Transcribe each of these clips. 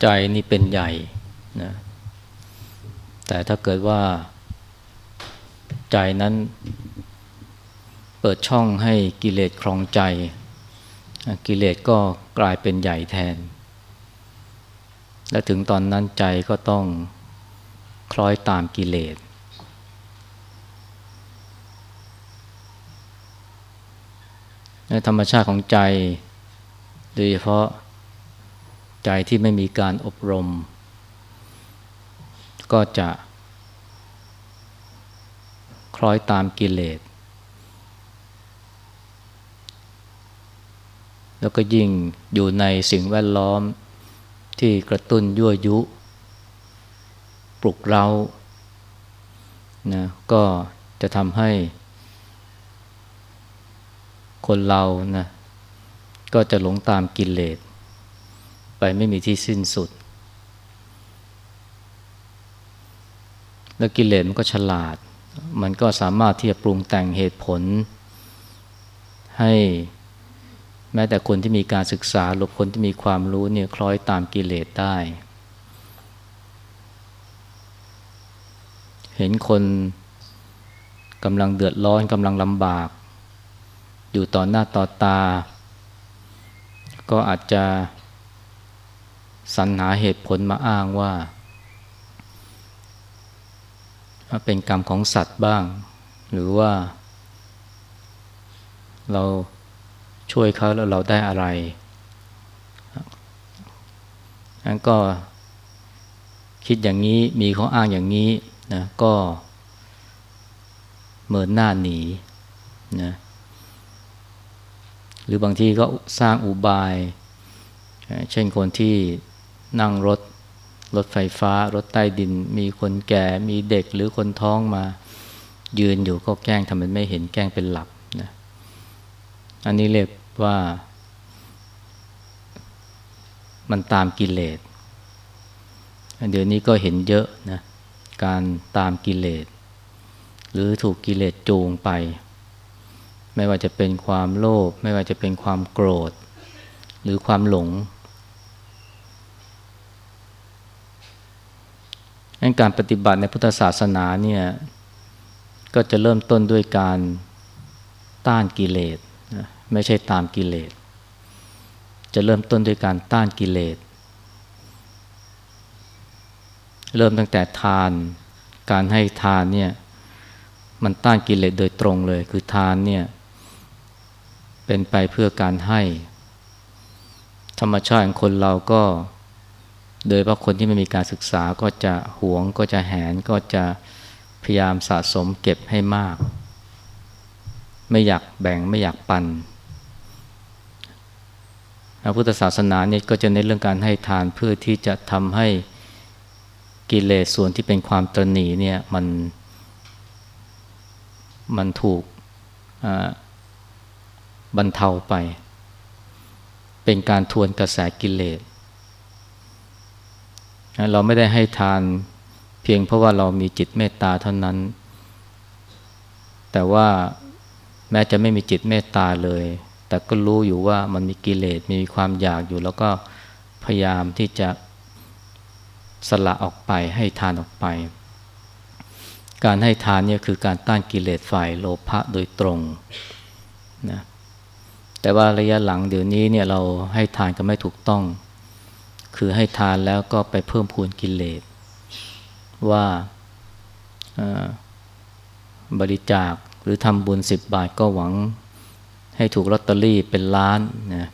ใจนี่เป็นใหญ่นะแต่ถ้าเกิดว่า ใจนั้น เปิดช่องให้กิเลสครองใจ กิเลสก็กลายเป็นใหญ่แทน และถึงตอนนั้นใจก็ต้องคล้อยตามกิเลส ธรรมชาติของใจ โดยเฉพาะใจที่ไม่มีการอบรม ก็จะคล้อยตามกิเลส แล้วก็ยิ่งอยู่ในสิ่งแวดล้อมที่กระตุ้นยั่วยุ ปลุกเรานะก็จะทำให้ คนเรานะก็จะหลงตามกิเลสไปไม่มีที่สิ้นสุด แล้วกิเลสมันก็ฉลาด มันก็สามารถที่จะปรุงแต่งเหตุผล ให้แม้แต่คนที่มีการศึกษาหรือคนที่มีความรู้เนี่ยคล้อยตามกิเลสได้ เห็นคนกำลังเดือดร้อนกำลังลำบาก อยู่ต่อหน้าต่อตา ก็อาจจะสรรหาเหตุผลมาอ้างว่า เป็นกรรมของสัตว์บ้าง หรือว่า เราช่วยเขาแล้วเราได้อะไรนั้นก็คิดอย่างนี้มีเขาอ้างอย่างนี้นะก็เมินหน้าหนีนะ หรือบางทีก็สร้างอุบาย เช่นคนที่นั่งรถรถไฟฟ้า รถใต้ดิน มีคนแก่มีเด็กหรือคนท้องมายืนอยู่ก็แกล้งทำเป็นไม่เห็นแกล้งเป็นหลับนะอันนี้เรียกว่า มันตามกิเลสเดี๋ยวนี้ก็เห็นเยอะนะการตามกิเลส หรือถูกกิเลสจูงไป ไม่ว่าจะเป็นความโลภไม่ว่าจะเป็นความโกรธ หรือความหลงการปฏิบัติในพุทธศาสนาเนี่ยก็จะเริ่มต้นด้วยการต้านกิเลสไม่ใช่ตามกิเลส จะเริ่มต้นด้วยการต้านกิเลส เริ่มตั้งแต่ทาน การให้ทานเนี่ยมันต้านกิเลสโดยตรงเลย คือทานเนี่ย เป็นไปเพื่อการให้ ธรรมชาติของคนเราก็ โดยเพราะคนที่ไม่มีการศึกษาก็จะหวงก็จะแหนก็จะพยายามสะสมเก็บให้มาก ไม่อยากแบ่งไม่อยากปันพระพุทธศาสนาเนี่ยก็จะในเรื่องการให้ทานเพื่อที่จะทำให้กิเลสส่วนที่เป็นความตรณีเนี่ยมันมันถูกอ่า บรรเทาไป เป็นการทวนกระแสกิเลสเราไม่ได้ให้ทานเพียงเพราะว่าเรามีจิตเมตตาเท่านั้น แต่ว่าแม้จะไม่มีจิตเมตตาเลย แต่ก็รู้อยู่ว่ามันมีกิเลสมีความอยากอยู่ แล้วก็พยายามที่จะสละออกไปให้ทานออกไป การให้ทานเนี่ยคือการต้านกิเลสฝ่ายโลภะโดยตรงนะ แต่ว่าระยะหลังเดี๋ยวนี้เนี่ยเราให้ทานก็ไม่ถูกต้อง คือให้ทานแล้วก็ไปเพิ่มพูนกิเลสว่าบริจาคหรือทำบุญสิบบาทก็หวังให้ถูกลอตเตอรี่เป็นล้านนะ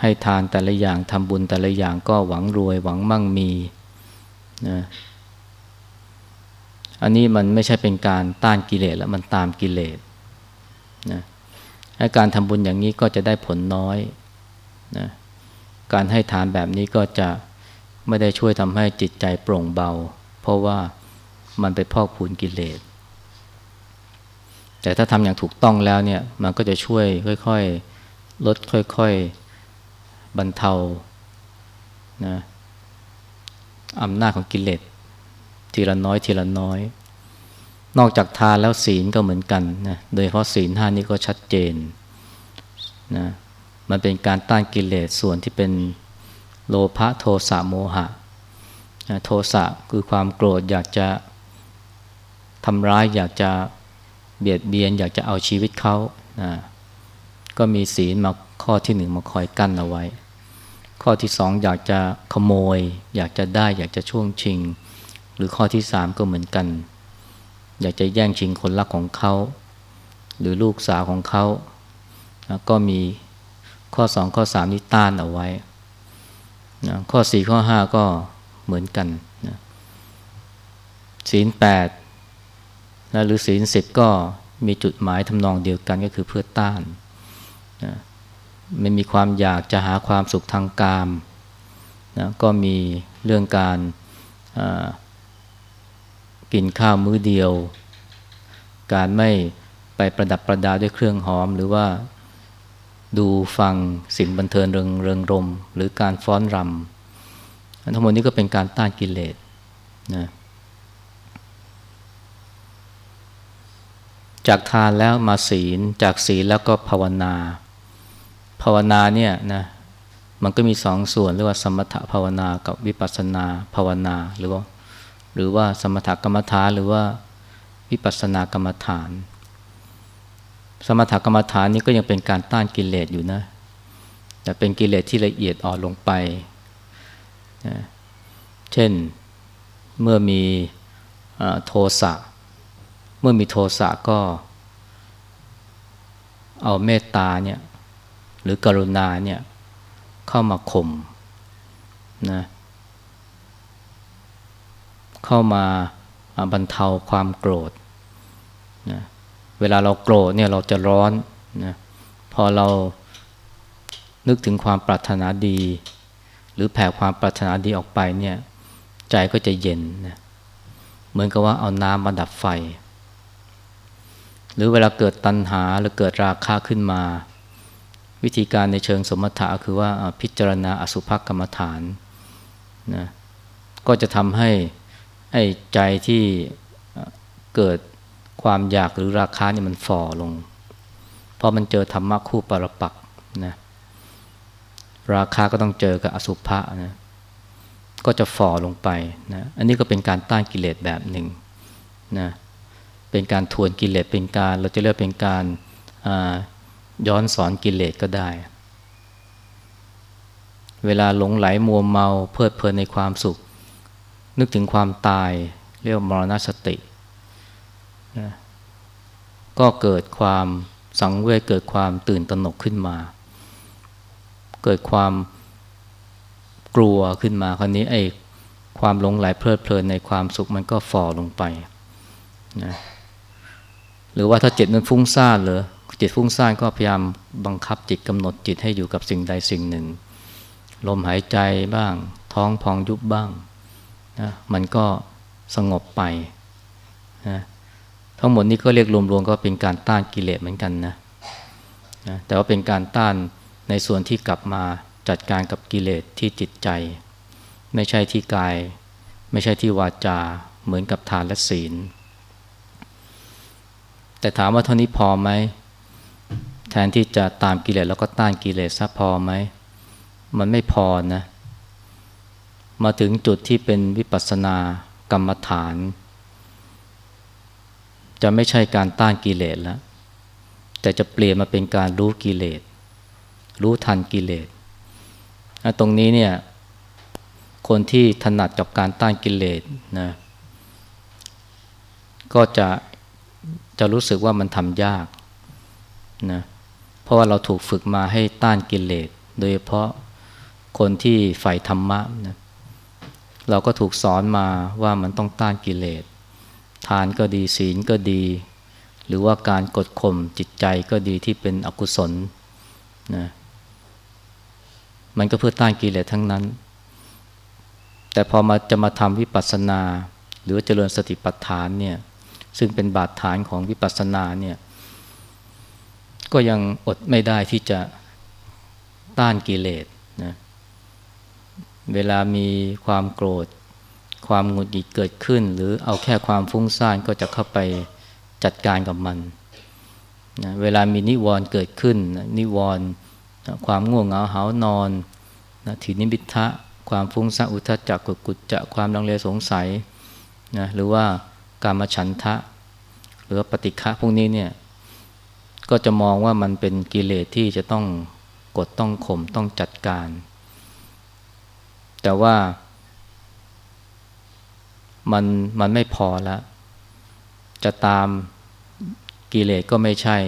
ให้ทานแต่ละอย่างทำบุญแต่ละอย่างก็หวังรวย หวังมั่งมีนะอันนี้มันไม่ใช่เป็นการต้านกิเลสแล้วมันตามกิเลสนะ การทำบุญอย่างนี้ก็จะได้ผลน้อยนะการให้ทานแบบนี้ก็จะไม่ได้ช่วยทำให้จิตใจโปร่งเบา เพราะว่ามันไปพอกพูนกิเลส แต่ถ้าทำอย่างถูกต้องแล้วเนี่ยมันก็จะช่วยค่อยๆ ลดค่อยๆ บรรเทานะอำนาจของกิเลสทีละน้อยทีละน้อย นอกจากทานแล้วศีลก็เหมือนกันนะโดยเฉพาะศีลห้านี้ก็ชัดเจนนะมันเป็นการต้านกิเลสส่วนที่เป็นโลภะโทสะโมหะนะโทสะคือความโกรธอยากจะทำร้ายอยากจะเบียดเบียน อยากจะเอาชีวิตเขานะก็มีศีลมาข้อที่หนึ่งมาคอยกั้นเอาไว้ ข้อที่สองอยากจะขโมย อยากจะได้อยากจะช่วงชิง หรือข้อที่สามก็เหมือนกัน อยากจะแย่งชิงคนรักของเขา หรือลูกสาวของเขา ก็มีข้อสองข้อสามนี้ต้านเอาไว้นะข้อสี่ข้อห้าก็เหมือนกันนะศีลแปดนะหรือศีลสิบก็มีจุดหมายทำนองเดียวกันก็คือเพื่อต้านนะไม่มีความอยากจะหาความสุขทางกามนะก็มีเรื่องการ กินข้าวมื้อเดียว การไม่ไปประดับประดาด้วยเครื่องหอม หรือว่าดูฟังสิ่งบันเทิงเริงเริงรม หรือการฟ้อนรำทั้งหมดนี้ก็เป็นการต้านกิเลสนะจากทานแล้วมาศีล จากศีลแล้วก็ภาวนา ภาวนาเนี่ยนะมันก็มีสองส่วนเรียกว่าสมถภาวนากับวิปัสสนาภาวนาหรือว่า หรือว่าสมถกรรมฐานหรือว่าวิปัสสนากรรมฐาน สมถกรรมฐานนี้ก็ยังเป็นการต้านกิเลสอยู่นะ แต่เป็นกิเลสที่ละเอียดอ่อนลงไปนะเช่นเมื่อมีโทสะเมื่อมีโทสะก็ เอาเมตตาเนี่ยหรือกรุณาเนี่ยเข้ามาข่มนะเเข้ามาบรรเทาความโกรธนะเวลาเราโกรธเนี่ยเราจะร้อนนะพอเรานึกถึงความปรารถนาดี หรือแผ่ความปรารถนาดีออกไปเนี่ยใจก็จะเย็นนะเหมือนกับว่าเอาน้ำมาดับไฟ หรือเวลาเกิดตัณหาหรือเกิดราคะขึ้นมา วิธีการในเชิงสมถะคือว่าพิจารณาอสุภกรรมฐานนะก็จะทำให้ ไอ้ใจที่เกิดความอยากหรือราคาเนี่ยมันฝ่อลง เพราะมันเจอธรรมะคู่ปรปักนะราคาก็ต้องเจอกับอสุภะนะก็จะฝ่อลงไปนะอันนี้ก็เป็นการต้านกิเลสแบบหนึ่งนะเป็นการทวนกิเลสเป็นการ เราจะเรียกเป็นการย้อนสอนกิเลสก็ได้ เวลาหลงไหลมัวเมาเพลิดเพลินในความสุข นึกถึงความตายเรียกมรณสตินะก็เกิดความสังเวชเกิดความตื่นตระหนกขึ้นมา เกิดความกลัวขึ้นมาคราวนี้ไอ้ความหลงไหลเพลิดเพลินในความสุขมันก็ฝ่อลงไปนะหรือว่าถ้าจิตมันฟุ้งซ่านเลยจิตฟุ้งซ่านก็พยายามบังคับจิตกำหนดจิตให้อยู่กับสิ่งใดสิ่งหนึ่ง ลมหายใจบ้าง ท้องพองยุบบ้าง นะมันก็สงบไปนะทั้งหมดนี้ก็เรียกรวมๆก็เป็นการต้านกิเลสเหมือนกันนะนะแต่ว่าเป็นการต้านในส่วนที่กลับมาจัดการกับกิเลสที่จิตใจ ไม่ใช่ที่กาย ไม่ใช่ที่วาจาเหมือนกับทานและศีล แต่ถามว่าเท่านี้พอไหมแทนที่จะตามกิเลสแล้วก็ต้านกิเลสซะพอไหมมันไม่พอนะ มาถึงจุดที่เป็นวิปัสสนากรรมฐาน จะไม่ใช่การต้านกิเลสแล้ว แต่จะเปลี่ยนมาเป็นการรู้กิเลส รู้ทันกิเลสตรงนี้เนี่ยคนที่ถนัดกับการต้านกิเลสนะก็จะจะรู้สึกว่ามันทำยากนะเพราะว่าเราถูกฝึกมาให้ต้านกิเลส โดยเฉพาะคนที่ใฝ่ธรรมะนะ เราก็ถูกสอนมาว่ามันต้องต้านกิเลส ทานก็ดีศีลก็ดี หรือว่าการกดข่มจิตใจก็ดีที่เป็นอกุศลนะมันก็เพื่อต้านกิเลสทั้งนั้น แต่พอมาจะมาทำวิปัสสนา หรือเจริญสติปัฏฐานเนี่ยซึ่งเป็นบาดฐานของวิปัสสนาเนี่ยก็ยังอดไม่ได้ที่จะต้านกิเลสนะเเวลามีความโกรธ ความหงุดหงิดเกิดขึ้น หรือเอาแค่ความฟุ้งซ่านก็จะเข้าไปจัดการกับมันนะเวลามีนิวรณ์เกิดขึ้นนิวรณ์ความง่วงเหงาหานอนนะถีนิมิทะความฟุ้งซ่านอุทจักกุกุจจะความลังเลสงสัยนะหรือว่าการมาฉันทะ หรือปฏิฆะพวกนี้เนี่ยก็จะมองว่ามันเป็นกิเลสที่จะต้องกดต้องข่มต้องจัดการ แต่ว่า มันมันไม่พอแล้วจะตามกิเลสก็ไม่ใช่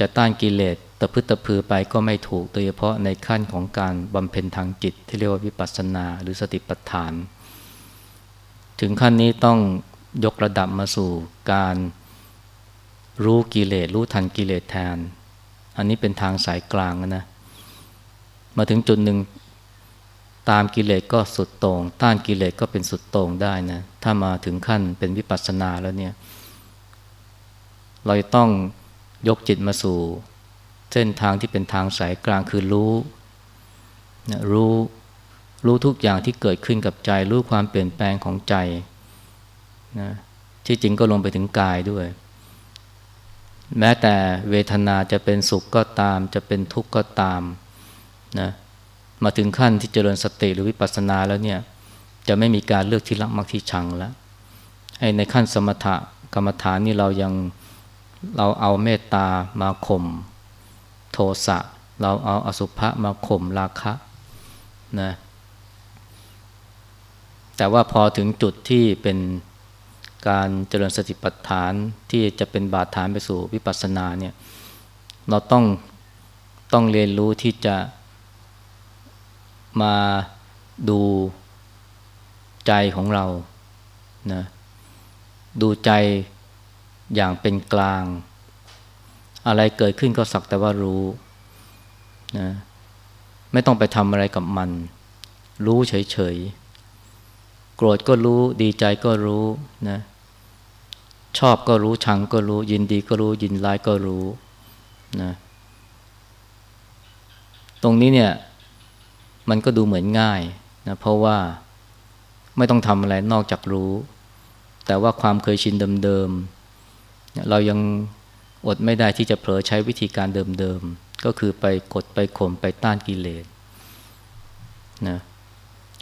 จะต้านกิเลสตะพึตะพือไปก็ไม่ถูกโดยเฉพาะในขั้นของการบำเพ็ญทางจิต ที่เรียกว่าวิปัสสนาหรือสติปัฏฐาน ถึงขั้นนี้ต้องยกระดับมาสู่การรู้กิเลสรู้ทันกิเลสแทน อันนี้เป็นทางสายกลางนะ มาถึงจุดหนึ่ง ตามกิเลสก็สุดโต่งต้านกิเลสก็เป็นสุดโต่งได้นะถ้ามาถึงขั้นเป็นวิปัสสนาแล้วเนี่ย เราต้องยกจิตมาสู่ เส้นทางที่เป็นทางสายกลางคือรู้นะรู้รู้ทุกอย่างที่เกิดขึ้นกับใจ รู้ความเปลี่ยนแปลงของใจนะที่จริงก็ลงไปถึงกายด้วย แม้แต่เวทนาจะเป็นสุขก็ตาม จะเป็นทุกข์ก็ตามนะ มาถึงขั้นที่เจริญสติหรือวิปัสสนาแล้วเนี่ยจะไม่มีการเลือกที่รักมักที่ชังแล้วไอ้ในขั้นสมถะกรรมฐานนี่เรายังเราเอาเมตตามาข่มโทสะ เราเอาอสุภะมาข่มราคะนะแต่ว่าพอถึงจุดที่เป็นการเจริญสติปัฏฐานที่จะเป็นบาดฐานไปสู่วิปัสสนาเนี่ยเราต้องต้องเรียนรู้ที่จะ มาดูใจของเรานะดูใจอย่างเป็นกลาง อะไรเกิดขึ้นก็สักแต่ว่ารู้นะไม่ต้องไปทำอะไรกับมัน รู้เฉยๆ โกรธก็รู้ดีใจก็รู้นะชอบก็รู้ชังก็รู้ ยินดีก็รู้ยินร้ายก็รู้นะตรงนี้เนี่ย มันก็ดูเหมือนง่ายนะเพราะว่าไม่ต้องทำอะไรนอกจากรู้ แต่ว่าความเคยชินเดิมๆเรายังอดไม่ได้ที่จะเผลอใช้วิธีการเดิมๆก็คือไปกดไปข่มไปต้านกิเลสนะ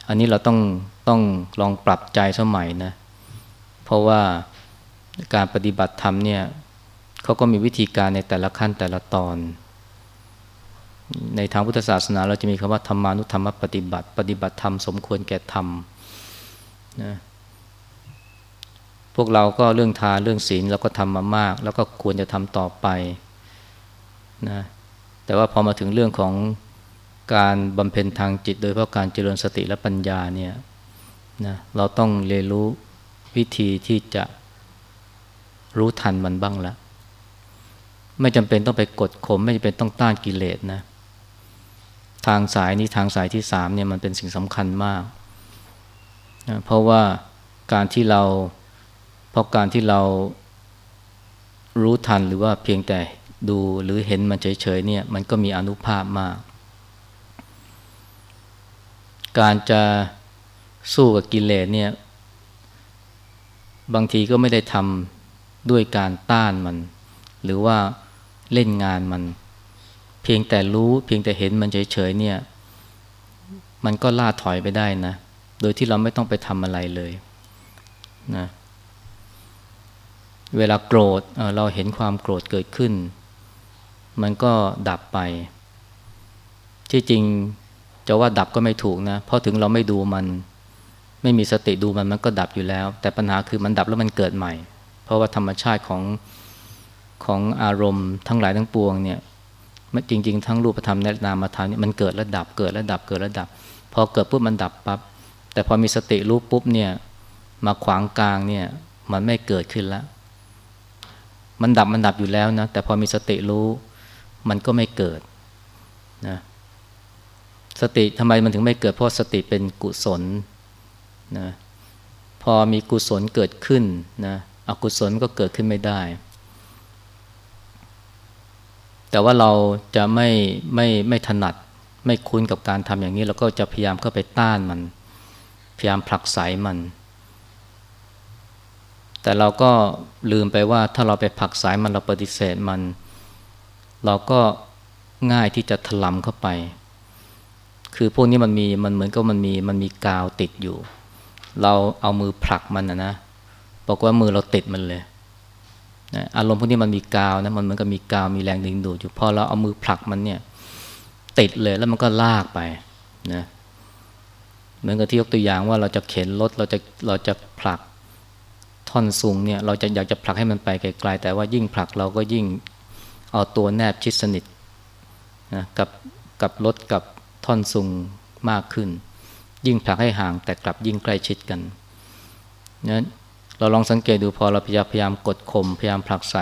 อันนี้เราต้องต้องลองปรับใจสมัยนะเพราะว่าการปฏิบัติธรรมเนี่ยเขาก็มีวิธีการในแต่ละขั้นแต่ละตอน ในทางพุทธศาสนา เราจะมีคำว่าธรรมานุธรรมปฏิบัติ ปฏิบัติธรรมสมควรแก่ธรรมนะพวกเราก็เรื่องทานเรื่องศีลเราก็ทำมามาก แล้วก็ควรจะทำต่อไปนะแต่ว่าพอมาถึงเรื่องของการบำเพ็ญทางจิต โดยเพราะการเจริญสติและปัญญาเนี่ยนะเราต้องเรียนรู้วิธีที่จะรู้ทันมันบ้างละไม่จำเป็นต้องไปกดข่มไม่จำเป็นต้องต้านกิเลสนะ ทางสายนี้ทางสายที่สามเนี่ยมันเป็นสิ่งสำคัญมากนะเพราะว่าการที่เราเพราะการที่เรารู้ทันหรือว่าเพียงแต่ดูหรือเห็นมันเฉยๆเนี่ยมันก็มีอนุภาพมาก การจะสู้กับกิเลสเนี่ยบางทีก็ไม่ได้ทำด้วยการต้านมัน หรือว่าเล่นงานมัน พียงแต่รู้เพียงแต่เห็นมันเฉยๆเนี่ย มันก็ล่าถอยไปได้นะ โดยที่เราไม่ต้องไปทำอะไรเลยนะเวลาโกรธเเราเห็นความโกรธเกิดขึ้น มันก็ดับไป ที่จริงจะว่าดับก็ไม่ถูกนะ เพราะถึงเราไม่ดูมัน ไม่มีสติดูมันมันก็ดับอยู่แล้ว แต่ปัญหาคือมันดับแล้วมันเกิดใหม่ เพราะว่าธรรมชาติของของอารมณ์ทั้งหลายทั้งปวงเนี่ย จริง ๆ ทั้งรูปธรรมและนามธรรมนี่มันเกิดระดับเกิดระดับเกิดระดับ พอเกิดปุ๊บมันดับปับ๊บแต่พอมีสติรู้ปุ๊บเนี่ยมาขวางกลางเนี่ยมันไม่เกิดขึ้นแล้ว มันดับมันดับอยู่แล้วนะแต่พอมีสติรู้มันก็ไม่เกิดนะสติทำไมมันถึงไม่เกิดเพราะสติเป็นกุศลนะพอมีกุศลเกิดขึ้นนะอกุศลก็เกิดขึ้นไม่ได้ แต่ว่าเราจะไม่ไม่ไม่ถนัด ไม่คุ้นกับการทำอย่างนี้ เราก็จะพยายามเข้าไปต้านมัน พยายามผลักไสมัน แต่เราก็ลืมไปว่าถ้าเราไปผลักไสมันเราปฏิเสธมัน เราก็ง่ายที่จะถลำเข้าไป คือพวกนี้มันมีมันเหมือนกับมันมีมันมีกาวติดอยู่ เราเอามือผลักมันนะนะบอกว่ามือเราติดมันเลย นะอารมณ์พวกนี้มันมีกาวนะมันเหมือนกับมีกาวมีแรงดึงดูดอยู่พอเราเอามือผลักมันเนี่ยติดเลยแล้วมันก็ลากไปนะเหมือนกับที่ยกตัวอย่างว่าเราจะเข็นรถเราจะเราจะผลักท่อนสูงเนี่ยเราจะอยากจะผลักให้มันไปไกลๆแต่ว่ายิ่งผลักเราก็ยิ่งเอาตัวแนบชิดสนิทนะกับกับรถกับท่อนสูงมากขึ้น ยิ่งผลักให้ห่างแต่กลับยิ่งใกล้ชิดกันนั้น เราลองสังเกตดูพอเราพยายามกดข่มพยายามผลักไส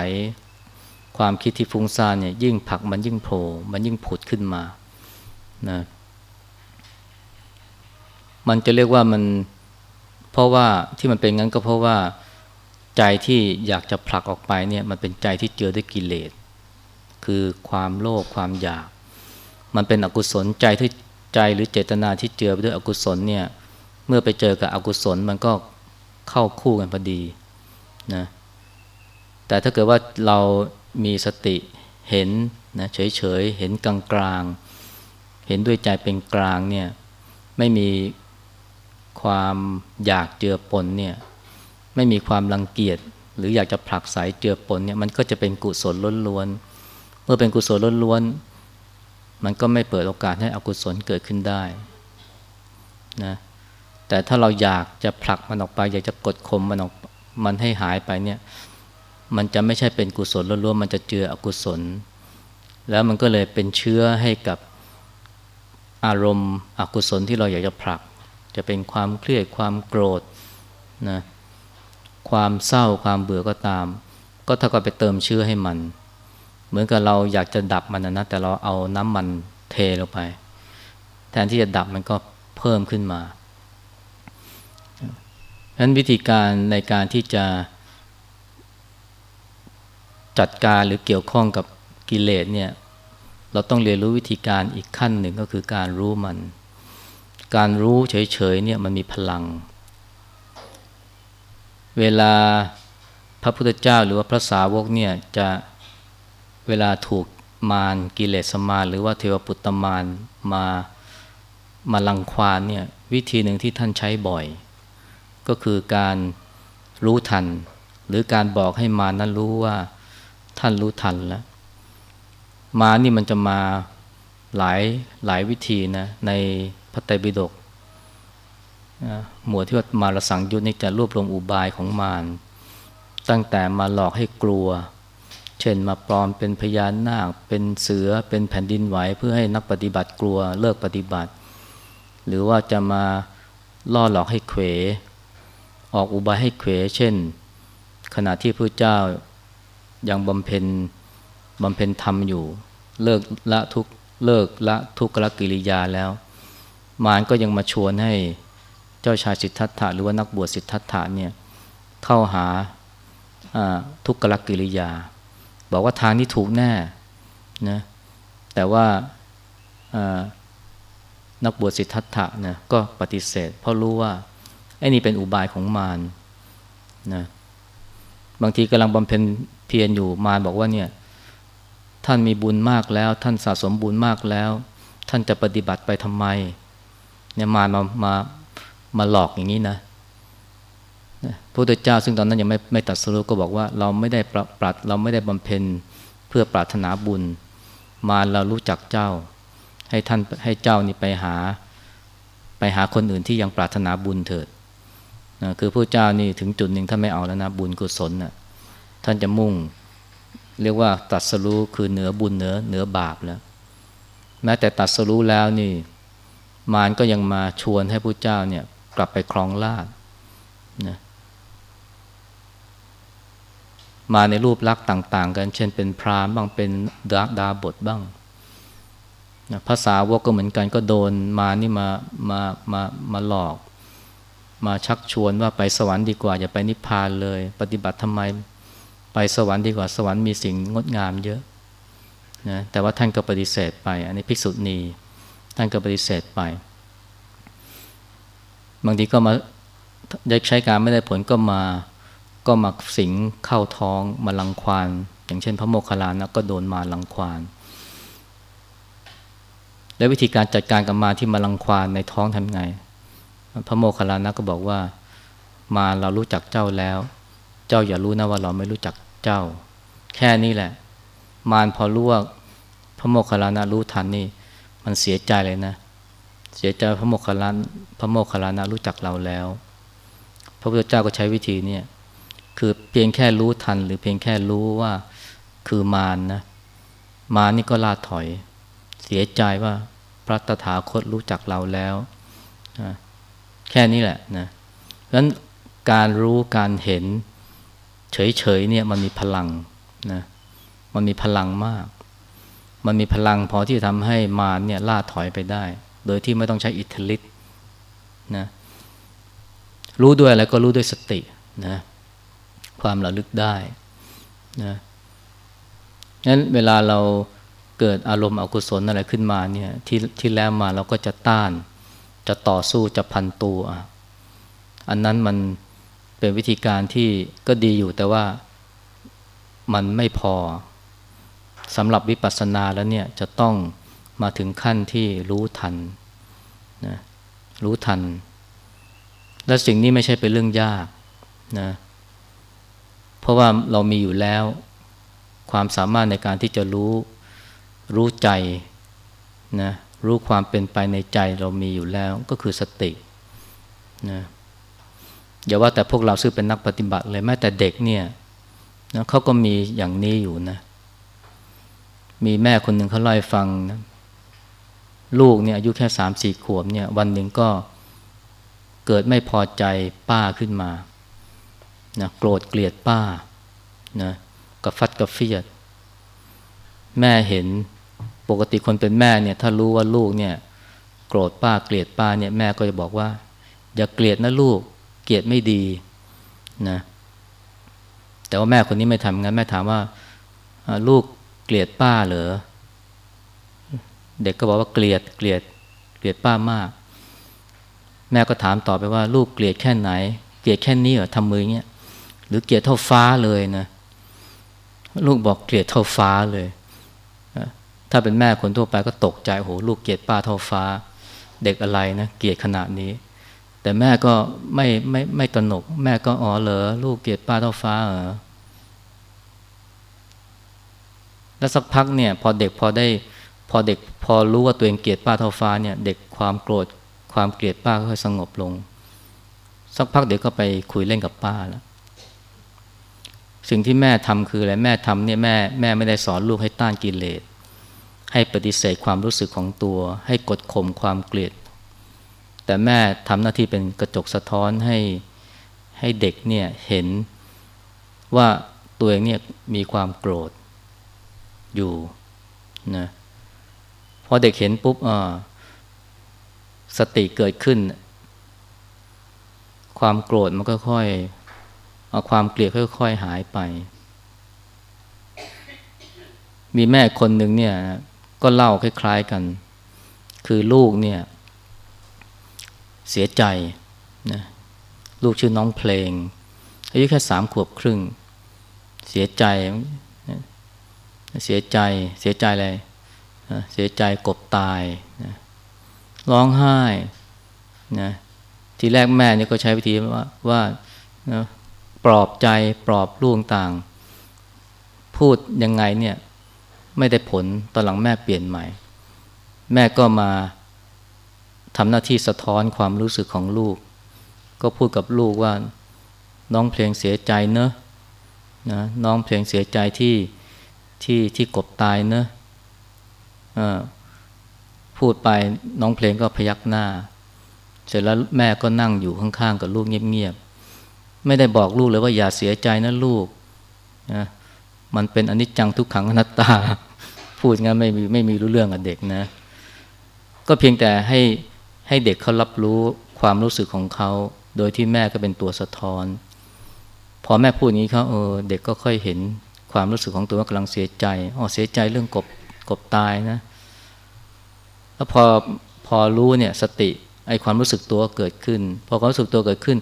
ความคิดที่ฟุ้งซ่านเนี่ยยิ่งผลักมันยิ่งโผล่มันยิ่งผุดขึ้นมานะมันจะเรียกว่ามันเพราะว่าที่มันเป็นงั้นก็เพราะว่าใจที่อยากจะผลักออกไปเนี่ยมันเป็นใจที่เจือด้วยกิเลส คือความโลภความอยาก มันเป็นอกุศลใจที่ใจหรือเจตนาที่เจือไปด้วยอกุศลเนี่ยเมื่อไปเจอกับอกุศลมันก็ เข้าคู่กันพอดีนะแต่ถ้าเกิดว่าเรามีสติเห็นนะเฉยๆ เห็นกลางๆ เห็นด้วยใจเป็นกลางเนี่ยไม่มีความอยากเจือปนเนี่ยไม่มีความรังเกียจหรืออยากจะผลักสายเจือปนเนี่ยมันก็จะเป็นกุศลล้วนๆเมื่อเป็นกุศลล้วนๆมันก็ไม่เปิดโอกาสให้อกุศลเกิดขึ้นได้นะ แต่ถ้าเราอยากจะผลักมันออกไป อยากจะกดข่มมันออกมันให้หายไปเนี่ย มันจะไม่ใช่เป็นกุศลล้วนๆมันจะเจืออกุศล แล้วมันก็เลยเป็นเชื้อให้กับอารมณ์อกุศลที่เราอยากจะผลัก จะเป็นความเครียดความโกรธนะความเศร้าความเบื่อก็ตาม ก็เท่ากับไปเติมเชื้อให้มัน เหมือนกับเราอยากจะดับมันนะแต่เราเอาน้ำมันเทลงไป แทนที่จะดับมันก็เพิ่มขึ้นมา นั้นวิธีการในการที่จะจัดการหรือเกี่ยวข้องกับกิเลสเนี่ยเราต้องเรียนรู้วิธีการอีกขั้นหนึ่งก็คือการรู้มัน การรู้เฉยๆเนี่ยมันมีพลัง เวลาพระพุทธเจ้าหรือว่าพระสาวกเนี่ยจะเวลาถูกมารกิเลสมารหรือว่าเทวปุตตมารมามาลังควานเนี่ยวิธีหนึ่งที่ท่านใช้บ่อย ก็คือการรู้ทัน หรือการบอกให้มานั้นรู้ว่าท่านรู้ทันแล้ว มานี่มันจะมาหลายหลายวิธีนะในพระไตรปิฎกหมวดที่ว่ามารสังยุทธนี่จะรวบรวมอุบายของมารตั้งแต่มาหลอกให้กลัว เช่นมาปลอมเป็นพยานนาค เป็นเสือเป็นแผ่นดินไหวเพื่อให้นักปฏิบัติกลัวเลิกปฏิบัติ หรือว่าจะมาล่อหลอกให้เขว ออกอุบายให้เขวเช่น ขณะที่พระเจ้ายังบำเพ็ญบำเพ็ญธรรมอยู่ เลิกละทุกเลิกละทุกขลกิริยาแล้ว มารก็ยังมาชวนให้เจ้าชายสิทธัตถะหรือว่านักบวชสิทธัตถะเนี่ยเข้าหาทุกขลกิริยา บอกว่าทางนี้ถูกแน่นะแต่ว่านักบวชสิทธัตถะเนี่ยก็ปฏิเสธ เพราะรู้ว่า อ้นี่เป็นอุบายของมารนะบางทีกำลังบำเพ็ญเพียรอยู่มารบอกว่าเนี่ยท่านมีบุญมากแล้ว ท่านสะสมบุญมากแล้ว ท่านจะปฏิบัติไปทำไมเนี่ยมารมามามาหลอกอย่างนี้นะพระพุทธเจ้าซึ่งตอนนั้นยังไม่ไม่ตัดสรุปก็บอกว่าเราไม่ได้ปรัดเราไม่ได้บำเพ็ญเพื่อปรารถนาบุญ มารเรารู้จักเจ้า ให้ท่านให้เจ้านี่ไปหา ไปหาคนอื่นที่ยังปรารถนาบุญเถิด นะคือพระเจ้านี่ถึงจุดหนึ่งท่านไม่เอาแล้วนะบุญกุศลนะท่านจะมุ่ง เรียกว่าตัดสรู้คือเหนือบุญเหนือเหนือบาปแล้ว แม้แต่ตัดสรู้แล้วนี่ มารก็ยังมาชวนให้พระเจ้าเนี่ยกลับไปครองราชนะมาในรูปลักษณ์ต่างๆ กัน เช่นเป็นพรามบ้างเป็นดาดาบทบ้างนะภาษาวกก็เหมือนกันก็โดนมานี่มามามามาหลอก มาชักชวนว่าไปสวรรค์ดีกว่า อย่าไปนิพพานเลย ปฏิบัติทำไมไปสวรรค์ดีกว่าสวรรค์มีสิ่งงดงามเยอะนะแต่ว่าท่านก็ปฏิเสธไป อันนี้ภิกษุณีท่านก็ปฏิเสธไป บางทีก็มาใช้การไม่ได้ผลก็มาก็มาสิงเข้าท้องมาลังควานอย่างเช่น พระโมคคัลลานะก็โดนมาลังควานและวิธีการจัดการกับมาที่มาลังควานในท้องทำไง พระโมคคัลลานะก็บอกว่ามาเรารู้จักเจ้าแล้ว เจ้าอย่ารู้นะว่าเราไม่รู้จักเจ้า แค่นี้แหละ มารพอรู้ว่าพระโมคคัลลานะรู้ทันนี่ มันเสียใจเลยนะ เสียใจพระโมคคัลลานพระโมคคัลลานะรู้จักเราแล้ว พระพุทธเจ้าก็ใช้วิธีเนี่ยคือเพียงแค่รู้ทัน หรือเพียงแค่รู้ว่าคือมารนนะมารนี่ก็ลาถอย เสียใจว่าพระตถาคตรู้จักเราแล้วนะ แค่นี้แหละนะนั้นการรู้การเห็น เฉยๆเนี่ยมันมีพลังนะมันมีพลังมาก มันมีพลังพอที่จะทำให้มารเนี่ยล่าถอยไปได้ โดยที่ไม่ต้องใช้อิทธิฤทธิ์นะรู้ด้วยอะไรก็รู้ด้วยสตินะความระลึกได้นะงั้นเวลาเราเกิดอารมณ์อกุศลอะไรขึ้นมาเนี่ยที่ที่แล้วมาเราก็จะต้าน จะต่อสู้จะพันตัว อันนั้นมันเป็นวิธีการที่ก็ดีอยู่แต่ว่ามันไม่พอสำหรับวิปัสสนาแล้วเนี่ยจะต้องมาถึงขั้นที่รู้ทันนะรู้ทัน และสิ่งนี้ไม่ใช่เป็นเรื่องยากนะเพราะว่าเรามีอยู่แล้ว ความสามารถในการที่จะรู้รู้ใจนะ รู้ความเป็นไปในใจเรามีอยู่แล้วก็คือสตินะอย่าว่าแต่พวกเราซึ่งเป็นนักปฏิบัติเลยแม้แต่เด็กเนี่ยนะเขาก็มีอย่างนี้อยู่นะ มีแม่คนหนึ่งเขาเล่าให้ฟังนะลูกเนี่ยอายุแค่สามสี่ขวบเนี่ย วันหนึ่งก็เกิดไม่พอใจป้าขึ้นมานะโกรธเกลียดป้านะกระฟัดกระเฟียด แม่เห็น ปกติคนเป็นแม่เนี่ยถ้ารู้ว่าลูกเนี่ยโกรธป้าเกลียดป้าเนี่ยแม่ก็จะบอกว่า อย่าเกลียดนะลูกเกลียดไม่ดีนะแต่ว่าแม่คนนี้ไม่ทำงั้นแม่ถามว่าลูกเกลียดป้าเหรอเด็กก็บอกว่าเกลียดเกลียดเกลียดป้ามาก แม่ก็ถามต่อไปว่า ลูกเกลียดแค่ไหน เกลียดแค่นี้เหรอทำมือเงี้ยหรือเกลียดเท่าฟ้าเลยนะลูกบอกเกลียดเท่าฟ้าเลย ถ้าเป็นแม่คนทั่วไปก็ตกใจโหลูกเกลียดป้าเท่าฟ้า เด็กอะไรนะเกลียดขนาดนี้ แต่แม่ก็ไม่ไม่ไม่ตนก แม่ก็อ๋อเหรอลูกเกลียดป้าเท่าฟ้าเหรอแล้วสักพักเนี่ย พอเด็กพอได้ พอเด็กพอรู้ว่าตัวเองเกลียดป้าเท่าฟ้าเนี่ย เด็กความโกรธความเกลียดป้าก็ค่อยสงบลง สักพักเด็กก็ไปคุยเล่นกับป้าแล้วสิ่งที่แม่ทำคืออะไรแม่ทำเนี่ยแม่แม่ไม่ได้สอนลูกให้ต้านกิเลส ให้ปฏิเสธความรู้สึกของตัว ให้กดข่มความเกลียด แต่แม่ทำหน้าที่เป็นกระจกสะท้อนให้ให้เด็กเนี่ยเห็นว่าตัวเองเนี่ยมีความโกรธอยู่นะพอเด็กเห็นปุ๊บอ่าสติเกิดขึ้น ความโกรธมันก็ค่อยอความเกลียดค่อยๆหายไป มีแม่คนหนึ่งเนี่ย ก็เล่าคล้าย ๆกัน คือลูกเนี่ย เสียใจนะลูกชื่อน้องเพลงอายุแค่สามขวบครึ่ง เสียใจ เสียใจเสียใจอะไรเสียใจกบตายนะร้องไห้นะทีแรกแม่เนี่ยก็ใช้วิธีว่าว่านะปลอบใจปลอบลูกต่าง พูดยังไงเนี่ย ไม่ได้ผลตอนหลังแม่เปลี่ยนใหม่ แม่ก็มาทำหน้าที่สะท้อนความรู้สึกของลูก ก็พูดกับลูกว่าน้องเพลงเสียใจเนอะนะน้องเพลงเสียใจที่ที่ที่กบตายเนอะพูดไปน้องเพลงก็พยักหน้า เสร็จแล้วแม่ก็นั่งอยู่ข้างๆกับลูกเงียบๆไม่ได้บอกลูกเลยว่าอย่าเสียใจนะลูกนะ มันเป็นอนิจจังทุกขังอนัตตา พูดงั้นไม่มีไม่มีรู้เรื่องกับเด็กนะ ก็เพียงแต่ให้ให้เด็กเขารับรู้ความรู้สึกของเขา โดยที่แม่ก็เป็นตัวสะท้อน พอแม่พูดอย่างนี้เขาเออเด็กก็ค่อยเห็นความรู้สึกของตัวว่ากำลังเสียใจอ๋อเสียใจเรื่องกบกบตายนะ แล้วพอพอรู้เนี่ยสติไอ้ความรู้สึกตัวเกิดขึ้น พอความรู้สึกตัวเกิดขึ้น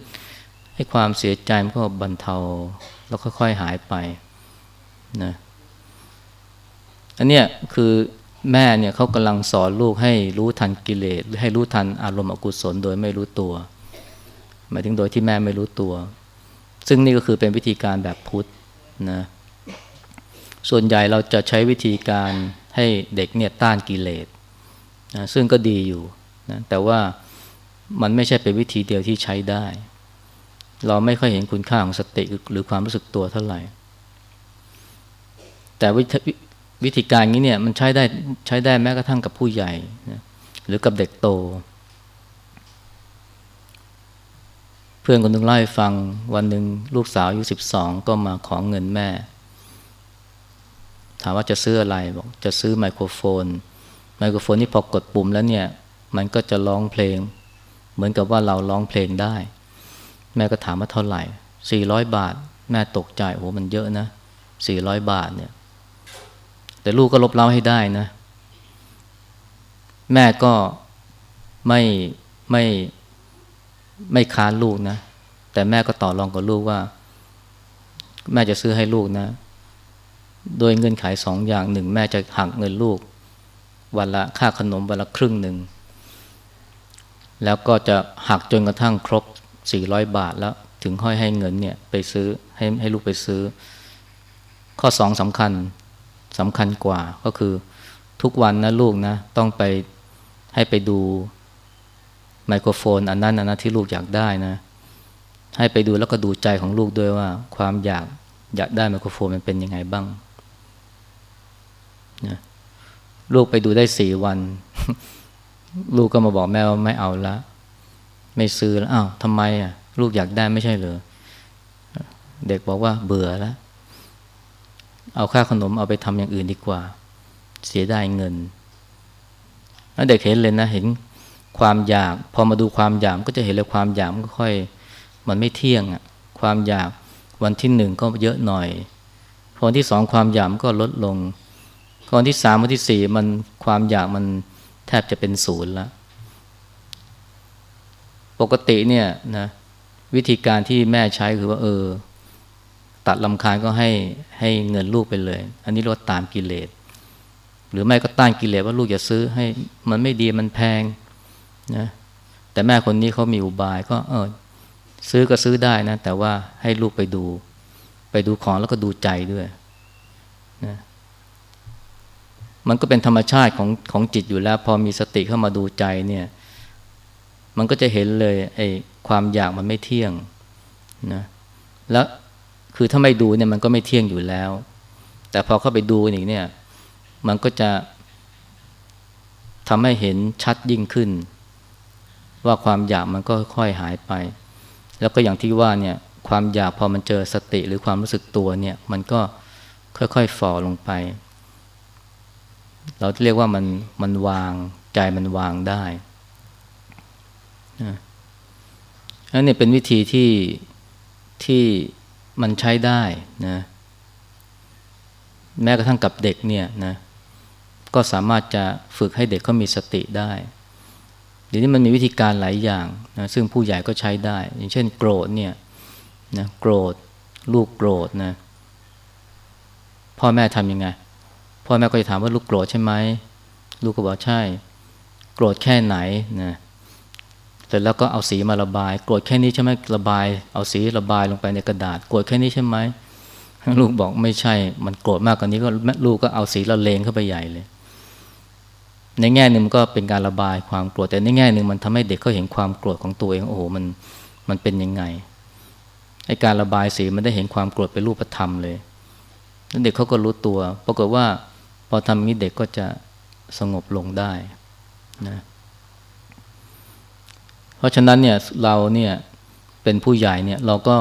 ไอ้ความเสียใจมันก็บรรเทาแล้วค่อยๆหายไป นะอันเนี้ยคือแม่เนี่ยเขากำลังสอนลูกให้รู้ทันกิเลสหรือให้รู้ทันอารมณ์อกุศลโดยไม่รู้ตัว หมายถึงโดยที่แม่ไม่รู้ตัว ซึ่งนี่ก็คือเป็นวิธีการแบบพุทธนะส่วนใหญ่เราจะใช้วิธีการให้เด็กเนี่ยต้านกิเลสนะซึ่งก็ดีอยู่นะแต่ว่ามันไม่ใช่เป็นวิธีเดียวที่ใช้ได้ เราไม่ค่อยเห็นคุณค่าของสติหรือความรู้สึกตัวเท่าไหร่ แต่วิธีการนี้เนี่ยมันใช้ได้ใช้ได้แม้กระทั่งกับผู้ใหญ่นะหรือกับเด็กโต เพื่อนคนหนึ่งเล่าให้ฟังวันหนึ่งลูกสาวอายุสิบสองก็มาขอเงินแม่ ถามว่าจะซื้ออะไรบอกจะซื้อไมโครโฟน ไมโครโฟนนี่พอกดปุ่มแล้วเนี่ยมันก็จะร้องเพลง เหมือนกับว่าเราร้องเพลงได้ แม่ก็ถามว่าเท่าไหร่สี่ร้อยบาท แม่ตกใจโอ้มันเยอะนะสี่ร้อยบาทเนี่ย แต่ลูกก็ลบเล้าให้ได้นะ แม่ก็ไม่ไม่ไม่ค้านลูกนะ แต่แม่ก็ต่อรองกับลูกว่า แม่จะซื้อให้ลูกนะ โดยเงินขายสองอย่างหนึ่งแม่จะหักเงินลูก วันละค่าขนมวันละครึ่งหนึ่ง แล้วก็จะหักจนกระทั่งครบสี่ร้อยบาทแล้วถึงค่อยให้เงินเนี่ยไปซื้อให้ให้ลูกไปซื้อ ข้อสองสำคัญ สำคัญกว่าก็คือทุกวันนะลูกนะ ต้องไปให้ไปดูไมโครโฟน อันนั้นอันะที่ลูกอยากได้นะ ให้ไปดูแล้วก็ดูใจของลูกด้วยว่า ความอยากอยากได้ไมโครโฟนมันเป็นยังไงบ้างนะลูกไปดูได้สี่วัน ลูกก็มาบอกแม่ว่าไม่เอาละไม่ซื้อแล้วอ้าวทำไมอะ ลูกอยากได้ไม่ใช่เหรอเด็กบอกว่าเบื่อแล้ว เอาค่าขนมเอาไปทำอย่างอื่นดีกว่า เสียดายเงินแล้วเด็กเห็นเลยนะเห็นความอยาก พอมาดูความอยากก็จะเห็นเลยความอยากมันก็ค่อย มันไม่เที่ยงอะความอยากวันที่หนึ่งก็เยอะหน่อยพอวันที่สองความอยากมันก็ลดลงวันที่สามวันที่สี่มันความอยากมันแทบจะเป็นศูนย์แล้วปกติเนี่ยนะวิธีการที่แม่ใช้คือว่าเออ ตัดลำคาญก็ให้ให้เงินลูกไปเลย อันนี้เรียกว่าตามกิเลส หรือไม่ก็ต้านกิเลสว่าลูกอย่าซื้อให้มันไม่ดีมันแพงนะแต่แม่คนนี้เขามีอุบายก็เออซื้อก็ซื้อได้นะ แต่ว่าให้ลูกไปดู ไปดูของแล้วก็ดูใจด้วยนะมันก็เป็นธรรมชาติของของจิตอยู่แล้ว พอมีสติเข้ามาดูใจเนี่ย มันก็จะเห็นเลยไอ้ความอยากมันไม่เที่ยงนะแล้ว คือถ้าไม่ดูเนี่ยมันก็ไม่เที่ยงอยู่แล้ว แต่พอเข้าไปดูอีกเนี่ย มันก็จะทำให้เห็นชัดยิ่งขึ้น ว่าความอยากมันก็ค่อยหายไป แล้วก็อย่างที่ว่าเนี่ยความอยากพอมันเจอสติหรือความรู้สึกตัวเนี่ยมันก็ค่อยๆฝ่อลงไป เราเรียกว่ามันมันวางใจมันวางได้นะอันนี้เป็นวิธีที่ที่ มันใช้ได้นะแม้กระทั่งกับเด็กเนี่ยนะก็สามารถจะฝึกให้เด็กเขามีสติได้เดี๋ยวนี้มันมีวิธีการหลายอย่างนะซึ่งผู้ใหญ่ก็ใช้ได้ อย่างเช่น โกรธเนี่ยนะโกรธลูกโกรธนะพ่อแม่ทำยังไง พ่อแม่ก็จะถามว่าลูกโกรธใช่ไหมลูกก็บอกใช่ โกรธแค่ไหนนะ สร็จแล้วก็เอาสีมาระบายโกรธแค่นี้ใช่ไหมระบาย เอาสีระบายลงไปในกระดาษโกรธแค่นี้ใช่ไหมลูกบอกไม่ใช่ มันโกรธมากกว่านี้ก็ลูกก็เอาสีละเลงเข้าไปใหญ่เลย ในแง่หนึ่งมันก็เป็นการระบายความโกรธแต่ในแง่หนึ่งมันทำให้เด็กเขาเห็นความโกรธของตัวเองโอ้โหมันมันเป็นยังไงไอการระบายสีมันได้เห็นความโกรธเป็นรูปธรรมเลยแล้วเด็กเขาก็รู้ตัวปรากฏว่าพอทำนี้เด็กก็จะสงบลงได้นะ ราะฉะนั้นเนี่ยเราเนี่ยเป็นผู้ใหญ่เนี่ยเราก็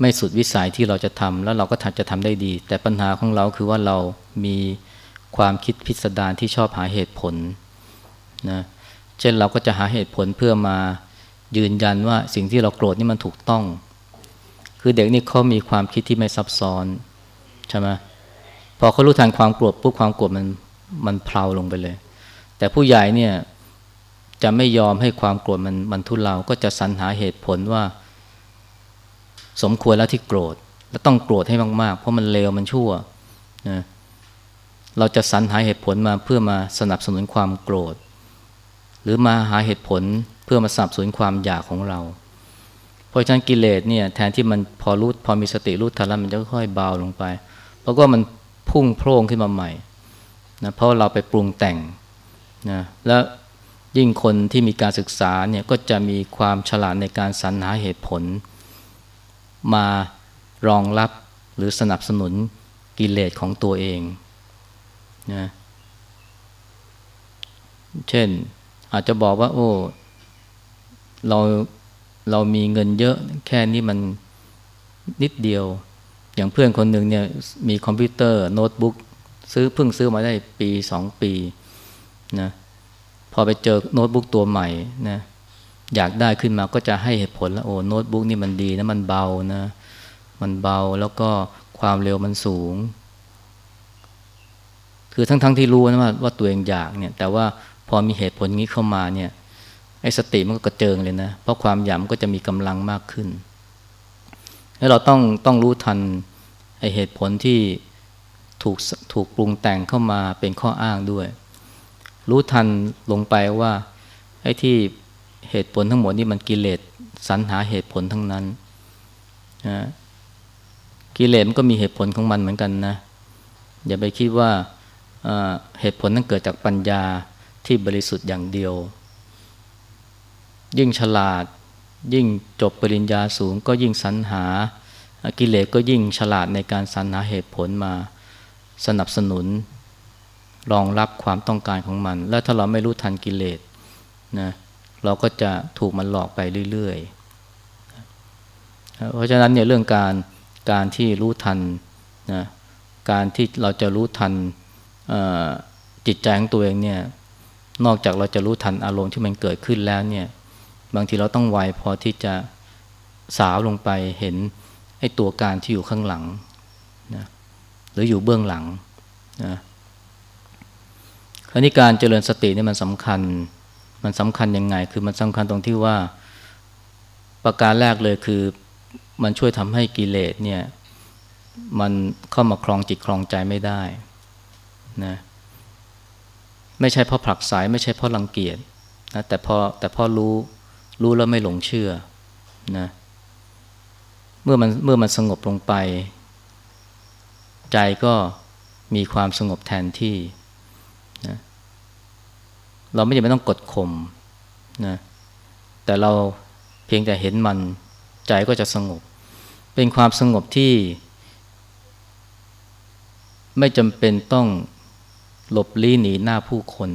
ไม่สุดวิสัยที่เราจะทำแล้วเราก็ถัดจะทำได้ดี แต่ปัญหาของเราคือว่าเรามีความคิดพิสดารที่ชอบหาเหตุผลนะเช่นเราก็จะหาเหตุผลเพื่อมายืนยันว่าสิ่งที่เราโกรธนี่มันถูกต้อง คือเด็กนี่เขามีความคิดที่ไม่ซับซ้อนใช่ไหมพอเขารู้ทันความโกรธปุ๊บความโกรธมันมันเพลาลงไปเลย แต่ผู้ใหญ่เนี่ย จะไม่ยอมให้ความโกรธมันมันทุเลาก็จะสรรหาเหตุผลว่า สมควรแล้วที่โกรธ และต้องโกรธให้มากๆ เพราะมันเลวมันชั่วนะเราจะสรรหาเหตุผลมาเพื่อมาสนับสนุนความโกรธ หรือมาหาเหตุผลเพื่อมาสนับสนุนความอยากของเรา เพราะฉะนั้นกิเลสเนี่ยแทนที่มันพอรู้พอมีสติรู้ทันแล้วมันจะค่อยเบาลงไป เพราะว่ามันพุ่งโพร่งขึ้นมาใหม่นะเพราะเราไปปรุงแต่งนะแล้ว ยิ่งคนที่มีการศึกษาเนี่ยก็จะมีความฉลาดในการสรรหาเหตุผล มารองรับหรือสนับสนุนกิเลสของตัวเองนะเช่นอาจจะบอกว่าโอ้เราเรามีเงินเยอะแค่นี้มันนิดเดียว อย่างเพื่อนคนหนึ่งเนี่ยมีคอมพิวเตอร์โน้ตบุ๊กซื้อเพิ่งซื้อมาได้ปีสองปีนะ อไปเจอโน้ตบุ๊กตัวใหม่นะอยากได้ขึ้นมาก็จะให้เหตุผลแล้วโอ้โน้ตบุ๊กนี่มันดีนะมันเบานะมันเบาแล้วก็ความเร็วมันสูง คือทั้งๆทที่รู้นะว่าว่าตัวเองอยากเนี่ย แต่ว่าพอมีเหตุผลนี้เข้ามาเนี่ยไอ้สติมันก็กระเจิงเลยนะเพราะความอยามก็จะมีกำลังมากขึ้น แล้วเราต้องต้องรู้ทันไอ้เหตุผลที่ถูกถูกปรุงแต่งเข้ามาเป็นข้ออ้างด้วย รู้ทันลงไปว่าไอ้ที่เหตุผลทั้งหมดนี่มันกิเลสสรรหาเหตุผลทั้งนั้นนะกิเลสมันก็มีเหตุผลของมันเหมือนกันนะ อย่าไปคิดว่าเหตุผลนั้นเกิดจากปัญญาที่บริสุทธิ์อย่างเดียว ยิ่งฉลาด ยิ่งจบปริญญาสูง ก็ยิ่งสรรหากิเลสก็ยิ่งฉลาดในการสรรหาเหตุผลมาสนับสนุน รองรับความต้องการของมัน และถ้าเราไม่รู้ทันกิเลสนะเราก็จะถูกมันหลอกไปเรื่อยๆ เพราะฉะนั้นเนี่ยเรื่องการการที่รู้ทันนะการที่เราจะรู้ทันจิตใจของตัวเองเนี่ยนอกจากเราจะรู้ทันอารมณ์ที่มันเกิดขึ้นแล้วเนี่ยบางทีเราต้องไวพอที่จะสาวลงไปเห็นไอ้ตัวการที่อยู่ข้างหลังนะหรืออยู่เบื้องหลังนะ คราวนี้การเจริญสตินี่มันสำคัญ มันสำคัญยังไง คือมันสำคัญตรงที่ว่าประการแรกเลยคือมันช่วยทำให้กิเลสเนี่ยมันเข้ามาคลองจิตคลองใจไม่ได้นะไม่ใช่เพราะผลักสายไม่ใช่เพราะรังเกียจนะแต่พอแต่พอรู้รู้แล้วไม่หลงเชื่อนะเมื่อมันเมื่อมันสงบลงไป ใจก็มีความสงบแทนที่ เราไม่จำเป็นต้องกดข่มนะแต่เราเพียงแต่เห็นมันใจก็จะสงบ เป็นความสงบที่ ไม่จำเป็นต้องหลบลี้หนีหน้าผู้คน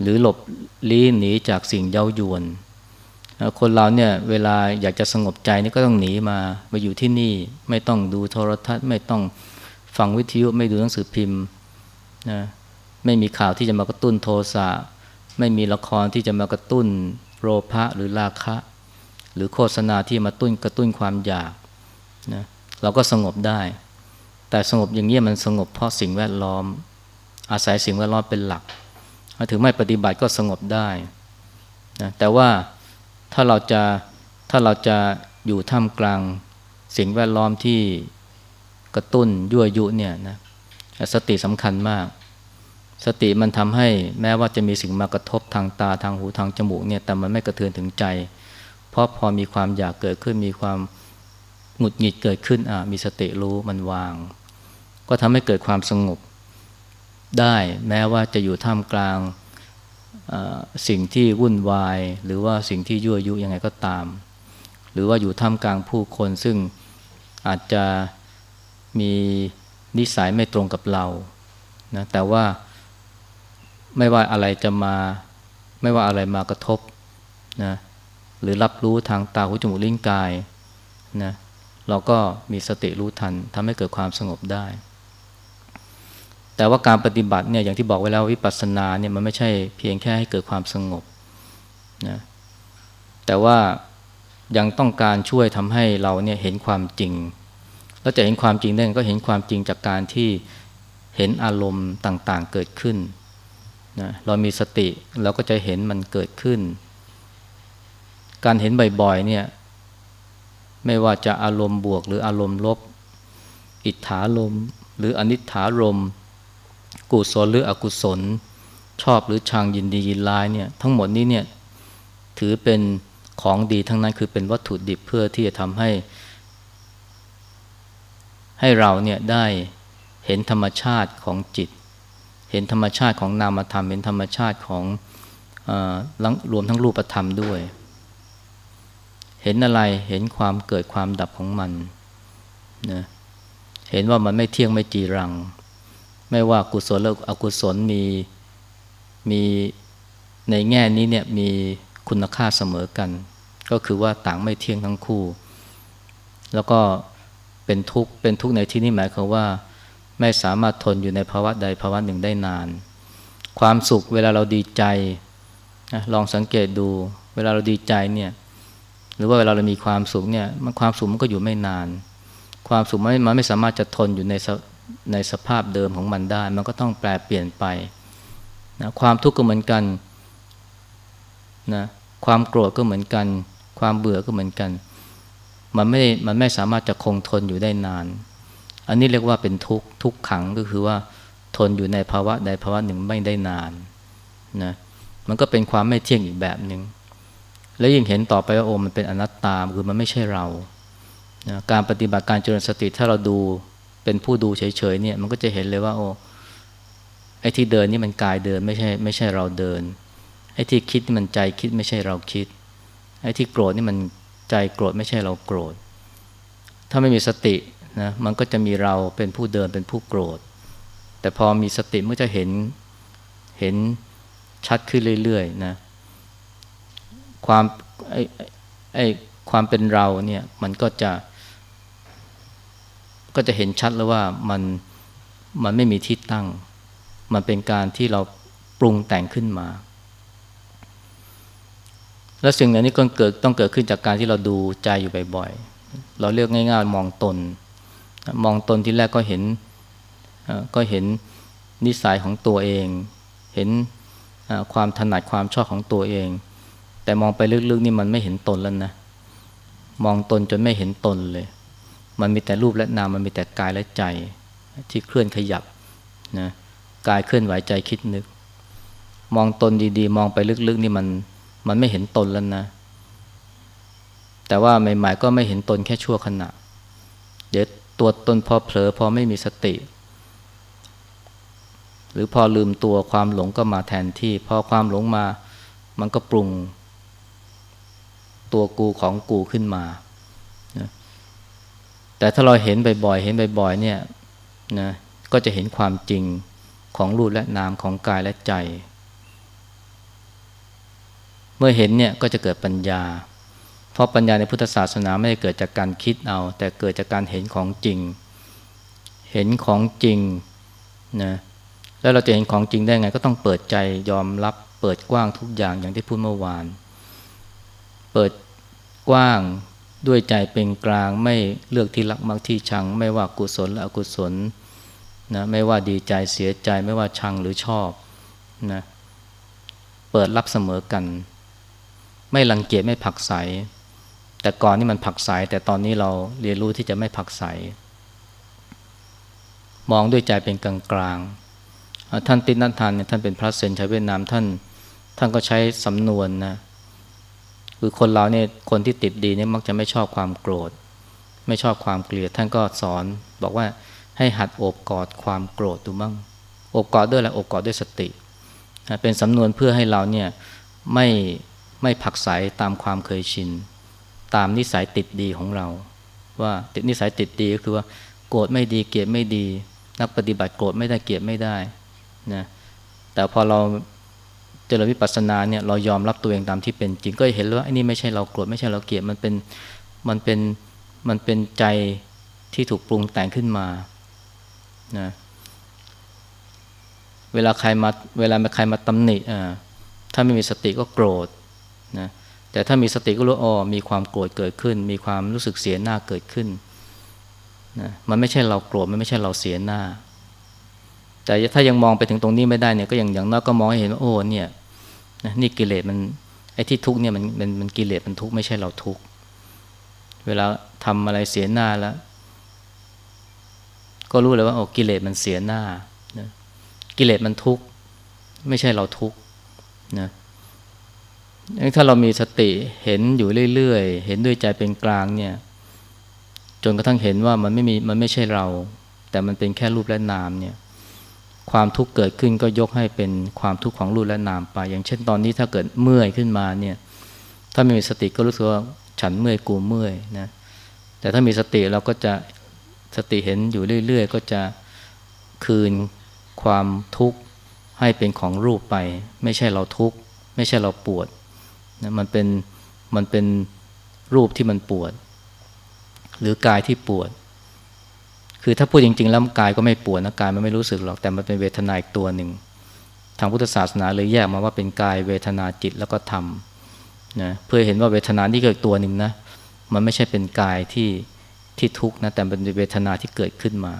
หรือหลบลี้หนีจากสิ่งเย้ายวน คนเราเนี่ยเวลาอยากจะสงบใจนี่ก็ต้องหนีมามาอยู่ที่นี่ไม่ต้องดูโทรทัศน์ ไม่ต้องฟังวิทยุไม่ดูหนังสือพิมพ์นะ ไม่มีข่าวที่จะมากระตุ้นโทสะไม่มีละครที่จะมากระตุ้นโลภะหรือราคะ หรือโฆษณาที่มาตุ้นกระตุ้นความอยากนะเราก็สงบได้ แต่สงบอย่างนี้มันสงบเพราะสิ่งแวดล้อม อาศัยสิ่งแวดล้อมเป็นหลักถึงไม่ปฏิบัติก็สงบได้นะแต่ว่าถ้าเราจะถ้าเราจะอยู่ท่ามกลางสิ่งแวดล้อมที่กระตุ้นยั่วยุเนี่ยนะสติสำคัญมาก สติมันทำให้แม้ว่าจะมีสิ่งมากระทบทางตาทางหูทางจมูกเนี่ยแต่มันไม่กระเทือนถึงใจ เพราะพอมีความอยากเกิดขึ้นมีความหงุดหงิดเกิดขึ้นอะมีสติรู้มันวาง ก็ทำให้เกิดความสงบได้แม้ว่าจะอยู่ท่ามกลางสิ่งที่วุ่นวาย หรือว่าสิ่งที่ยั่วยุยังไงก็ตาม หรือว่าอยู่ท่ามกลางผู้คนซึ่งอาจจะมีนิสัยไม่ตรงกับเรานะแต่ว่า ไม่ว่าอะไรจะมา ไม่ว่าอะไรมากระทบนะหรือรับรู้ทางตาหูจมูกลิ้นกายนะเราก็มีสติรู้ทันทำให้เกิดความสงบได้ แต่ว่าการปฏิบัติเนี่ยอย่างที่บอกไว้แล้ววิปัสสนาเนี่ยมันไม่ใช่เพียงแค่ให้เกิดความสงบนะแต่ว่ายังต้องการช่วยทำให้เราเนี่ยเห็นความจริงเราจะเห็นความจริงได้ก็เห็นความจริงจากการที่เห็นอารมณ์ต่างๆเกิดขึ้น นะเรามีสติเราก็จะเห็นมันเกิดขึ้น การเห็นบ่อยๆเนี่ยไม่ว่าจะอารมณ์บวกหรืออารมณ์ลบ อิทธารมหรืออนิถารม กุศลหรืออกุศล ชอบหรือชังยินดียินร้ายเนี่ยทั้งหมดนี้เนี่ยถือเป็นของดีทั้งนั้นคือเป็นวัตถุดิบเพื่อที่จะทำให้ ให้เราเนี่ยได้เห็นธรรมชาติของจิต เห็นธรรมชาติของนามธรรม เห็นธรรมชาติของอรวมทั้งรูปธรรมด้วย เห็นอะไรเห็นความเกิดความดับของมันนะเห็นว่ามันไม่เที่ยงไม่จีรัง ไม่ว่ากุศลหรืออกุศลมีมีในแง่นี้เนี่ยมีคุณค่าเสมอกัน ก็คือว่าต่างไม่เที่ยงทั้งคู่ แล้วก็เป็นทุกข์เป็นทุกข์ในที่นี้หมายความว่า ไม่สามารถทนอยู่ในภาวะใดภาวะหนึ่งได้นาน ความสุขเวลาเราดีใจลองสังเกตดู เวลาเราดีใจเนี่ยหรือว่าเวลาเรามีความสุขเนี่ยมันความสุขมันก็อยู่ไม่นาน ความสุขมันมันไม่สามารถจะทนอยู่ในในสภาพเดิมของมันได้ มันก็ต้องแปลเปลี่ยนไปนะความทุกข์ก็เหมือนกันนะความโกรธก็เหมือนกัน ความเบื่อก็เหมือนกัน มันไม่มันไม่สามารถจะคงทนอยู่ได้นาน อันนี้เรียกว่าเป็นทุกข์ทุกขังก็คือว่าทนอยู่ในภาวะใดภาวะหนึ่งไม่ได้นานนะมันก็เป็นความไม่เที่ยงอีกแบบหนึง่งแล้วยิ่งเห็นต่อไปว่าโอ้มันเป็นอนัตตาคือมันไม่ใช่เรานะการปฏิบัติการเจริญสติถ้าเราดูเป็นผู้ดูเฉยๆเนี่ยมันก็จะเห็นเลยว่าโอ้ไอ้ที่เดินนี่มันกายเดินไม่ใช่ไม่ใช่เราเดินไอ้ที่คิดนี่มันใจคิดไม่ใช่เราคิดไอ้ที่โกรธนี่มันใจโกรธไม่ใช่เราโกรธ ถ้าไม่มีสติ นะมันก็จะมีเราเป็นผู้เดินเป็นผู้โกรธ แต่พอมีสติมันจะเห็นเห็นชัดขึ้นเรื่อยๆนะความไอ้ไอ้ความเป็นเราเนี่ยมันก็จะ ก็จะเห็นชัดแล้วว่ามันมันไม่มีที่ตั้ง มันเป็นการที่เราปรุงแต่งขึ้นมา แล้วสิ่งเหล่านี้ก็เกิดต้องเกิดขึ้นจากการที่เราดูใจอยู่บ่อยๆ เราเรียกง่ายๆมองตน มองตนที่แรกก็เห็นก็เห็นนิสัยของตัวเอง เห็นความถนัดความชอบของตัวเอง แต่มองไปลึกๆนี่มันไม่เห็นตนแล้วนะมองตนจนไม่เห็นตนเลย มันมีแต่รูปและนามมันมีแต่กายและใจที่เคลื่อนขยับนะกายเคลื่อนไหวใจคิดนึก มองตนดีๆ มองไปลึกๆนี่มันมันไม่เห็นตนแล้วนะ แต่ว่าใหม่ๆก็ไม่เห็นตนแค่ชั่วขณะ เดี๋ยว ตัวตนพอเผลอพอไม่มีสติ หรือพอลืมตัวความหลงก็มาแทนที่ พอความหลงมามันก็ปรุง ตัวกูของกูขึ้นมา แต่ถ้าเราเห็นบ่อยๆ เห็นบ่อยๆ เนี่ยนะก็จะเห็นความจริงของรูปและนามของกายและใจ เมื่อเห็นเนี่ยก็จะเกิดปัญญา เพราะปัญญาในพุทธศาสนาไม่ได้เกิดจากการคิดเอา แต่เกิดจากการเห็นของจริง เห็นของจริงนะแล้วเราจะเห็นของจริงได้ไง ก็ต้องเปิดใจยอมรับเปิดกว้างทุกอย่างอย่างที่พูดเมื่อวาน เปิดกว้างด้วยใจเป็นกลางไม่เลือกที่รักมักที่ชัง ไม่ว่ากุศลและอกุศลนะไม่ว่าดีใจเสียใจไม่ว่าชังหรือชอบนะเปิดรับเสมอกัน ไม่รังเกียจไม่ผักใส แต่ก่อนนี่มันผักใสแต่ตอนนี้เราเรียนรู้ที่จะไม่ผักใสมองด้วยใจเป็นกลางกลางท่านตินันทานเนี่ยท่านเป็นพระเซนชาวเวียดนามท่านท่านก็ใช้สำนวนนะคือคนเราเนี่ยคนที่ติดดีเนี่ยมักจะไม่ชอบความโกรธ ไม่ชอบความเกลียดท่านก็สอนบอกว่าให้หัดโอบกอดความโกรธดูบ้างโอบกอดด้วยอะไรโอบกอดด้วยสติ เป็นสำนวนเพื่อให้เราเนี่ยไม่ไม่ผักใสตามความเคยชิน ตามนิสัยติดดีของเรา ว่าติดนิสัยติดดีก็คือว่าโกรธไม่ดีเกลียดไม่ดี นักปฏิบัติโกรธไม่ได้เกลียดไม่ได้นะแต่พอเราเจริญวิปัสสนาเนี่ยเรายอมรับตัวเองตามที่เป็นจริงก็เห็นว่าไอ้นี่ไม่ใช่เราโกรธไม่ใช่เราเกลียดมันเป็นมันเป็นมันเป็นใจที่ถูกปรุงแต่งขึ้นมานะเวลาใครมาเวลาใครมาตำหนิอ่าถ้าไม่มีสติก็โกรธนะ แต่ถ้ามีสติก็รู้อ๋อมีความโกรธเกิดขึ้น มีความรู้สึกเสียหน้าเกิดขึ้นนะมันไม่ใช่เราโกรธมันไม่ใช่เราเสียหน้า แต่ถ้ายังมองไปถึงตรงนี้ไม่ได้เนี่ยก็อย่างอย่างน้อยก็มองให้เห็นว่าโอ้เนี่ยนี่กิเลสมันไอ้ที่ทุกเนี่ยมันมันมันกิเลสมันทุกไม่ใช่เราทุกเวลาทำอะไรเสียหน้าแล้ว ก็รู้เลยว่าโอ้กิเลสมันเสียหน้านะกิเลสมันทุกไม่ใช่เราทุกนะ ถ้าเรามีสติเห็นอยู่เรื่อยๆ เห็นด้วยใจเป็นกลางเนี่ย จนกระทั่งเห็นว่ามันไม่มีมันไม่ใช่เรา แต่มันเป็นแค่รูปและนามเนี่ย ความทุกข์เกิดขึ้นก็ยกให้เป็นความทุกข์ของรูปและนามไป อย่างเช่นตอนนี้ถ้าเกิดเมื่อยขึ้นมาเนี่ย ถ้าไม่มีสติก็รู้สึกว่าฉันเมื่อยกูเมื่อยนะ แต่ถ้ามีสติเราก็จะสติเห็นอยู่เรื่อยๆ ก็จะคืนความทุกข์ให้เป็นของรูปไป ไม่ใช่เราทุกข์ไม่ใช่เราปวด นะมันเป็นมันเป็นรูปที่มันปวด หรือกายที่ปวด คือถ้าพูดจริง ๆ แล้วกายก็ไม่ปวดนะกายมันไม่รู้สึกหรอกแต่มันเป็นเวทนาอีกตัวหนึ่งทางพุทธศาสนาเลยแยกมาว่าเป็นกายเวทนาจิตแล้วก็ธรรมนะเพื่อเห็นว่าเวทนานี่เกิดตัวหนึ่งนะมันไม่ใช่เป็นกายที่ที่ทุกข์นะแต่เป็นเวทนาที่เกิดขึ้นมา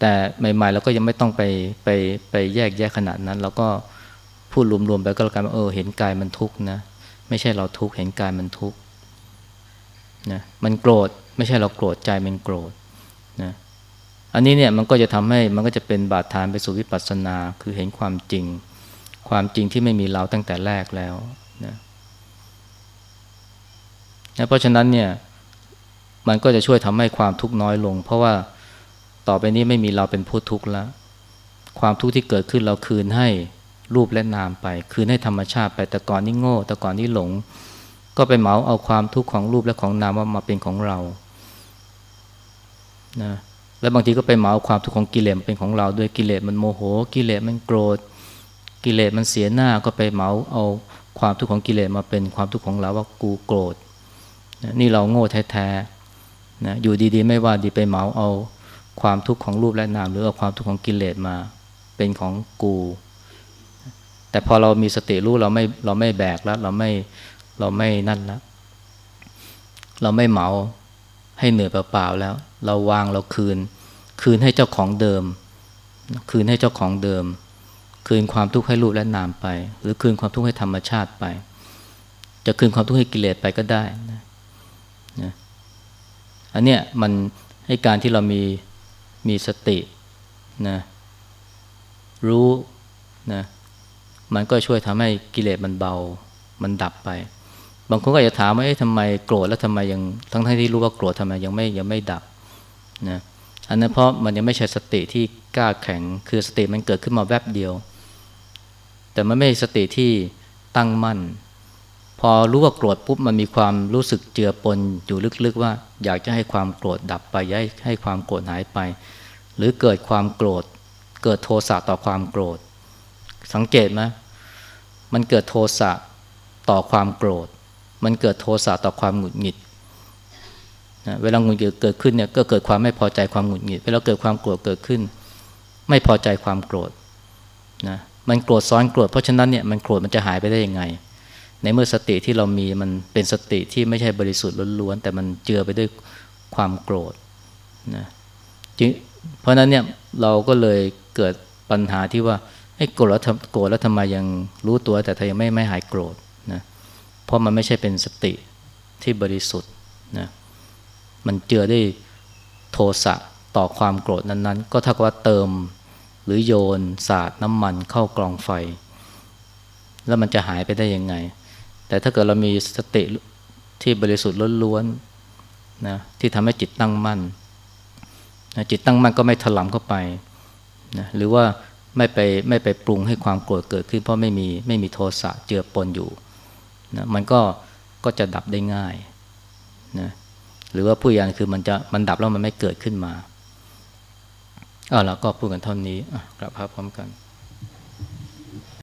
แต่ใหม่ๆเราก็ยังไม่ต้องไปไปไปแยกแยกขนาดนั้นเราก็พูดรวมๆไปก็แล้วกันเออเห็นกายมันทุกข์นะ ไม่ใช่เราทุกข์เห็นกายมันทุกข์นะมันโกรธไม่ใช่เราโกรธใจมันโกรธนะอันนี้เนี่ยมันก็จะทำให้มันก็จะเป็นบาดฐานไปสู่วิปัสสนาคือเห็นความจริง ความจริงที่ไม่มีเราตั้งแต่แรกแล้วนะนะเพราะฉะนั้นเนี่ยมันก็จะช่วยทำให้ความทุกข์น้อยลง เพราะว่าต่อไปนี้ไม่มีเราเป็นผู้ทุกข์แล้ว ความทุกข์ที่เกิดขึ้นเราคืนให้ รูปและนามไป คืนให้ธรรมชาติไปแต่ก่อนนี่โง่ แต่ก่อนนี่หลง ก็ไปเหมาเอาความทุกข์ของรูปและของนามว่ามาเป็นของเรานะแล้วบางทีก็ไปเหมาความทุกข์ของกิเลสเป็นของเราด้วยกิเลสมันโมโห กิเลสมันโกรธ กิเลสมันเสียหน้าก็ไปเหมาเอาความทุกข์ของกิเลสมาเป็นความทุกข์ของเราว่ากูโกรธนี่เราโง่แท้ๆนะอยู่ดีๆ ไม่ว่าดีไปเหมาเอาความทุกข์ของรูปและนามหรือเอาความทุกข์ของกิเลสมาเป็นของกู แต่พอเรามีสติรู้เราไม่เราไม่แบกแล้ว เราไม่เราไม่นั่นแล้วเราไม่เหมาให้เหนื่อยเปล่าๆแล้ว เราวางเราคืน คืนให้เจ้าของเดิม คืนให้เจ้าของเดิม คืนความทุกข์ให้รูปและนามไป หรือคืนความทุกข์ให้ธรรมชาติไป จะคืนความทุกข์ให้กิเลสไปก็ได้นะนะอันเนี้ยมันให้การที่เรามีมีสตินะรู้นะ มันก็ช่วยทำให้กิเลสมันเบา มันดับไป บางคนก็จะถามว่าทำไมโกรธแล้วทำไมยังทั้งที่รู้ว่าโกรธทำไมยังไม่ยังไม่ดับนะอันนั้นเพราะมันยังไม่ใช่สติที่กล้าแข็ง คือสติมันเกิดขึ้นมาแวบเดียว แต่มันไม่ใช่สติที่ตั้งมั่น พอรู้ว่าโกรธปุ๊บมันมีความรู้สึกเจือปนอยู่ลึกๆว่า อยากจะให้ความโกรธดับไปย้ายให้ความโกรธหายไป หรือเกิดความโกรธ เกิดโทสะต่อความโกรธ สังเกตไหมมันเกิดโทสะต่อความโกรธ มันเกิดโทสะต่อความหงุดหงิดนะเวลาหงุดหงิดเกิดขึ้นเนี่ยก็เกิดความไม่พอใจความหงุดหงิดเวลาเกิดความโกรธเกิดขึ้น ไม่พอใจความโกรธนะมันโกรธซ้อนโกรธเพราะฉะนั้นเนี่ยมันโกรธมันจะหายไปได้ยังไง ในเมื่อสติที่เรามีมันเป็นสติที่ไม่ใช่บริสุทธิ์ล้วนๆแต่มันเจือไปด้วยความโกรธนะเพราะนั้นเนี่ยเราก็เลยเกิดปัญหาที่ว่า ไอ้โกรธแล้วโกรธแล้วทำไมยังรู้ตัวแต่เธอยังไม่ไม่หายโกรธนะเพราะมันไม่ใช่เป็นสติที่บริสุทธิ์นะมันเจือด้วยโทสะต่อความโกรธนั้นๆ ก็เท่ากับว่าเติมหรือโยนสาดน้ำมันเข้ากลองไฟ แล้วมันจะหายไปได้ยังไง แต่ถ้าเกิดเรามีสติที่บริสุทธิ์ล้วนๆนะที่ทำให้จิตตั้งมั่นนะจิตตั้งมั่นก็ไม่ถลำเข้าไปนะหรือว่า ไม่ไปไม่ไปปรุงให้ความโกรธเกิดขึ้น เพราะไม่มีไม่มีโทสะเจือปนอยู่นะมันก็ก็จะดับได้ง่ายนะหรือว่าผู้ยานคือมันจะมันดับแล้วมันไม่เกิดขึ้นมาอ้าวแล้วก็พูดกันเท่านี้กลับพาพร้อมกัน